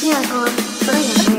这个可以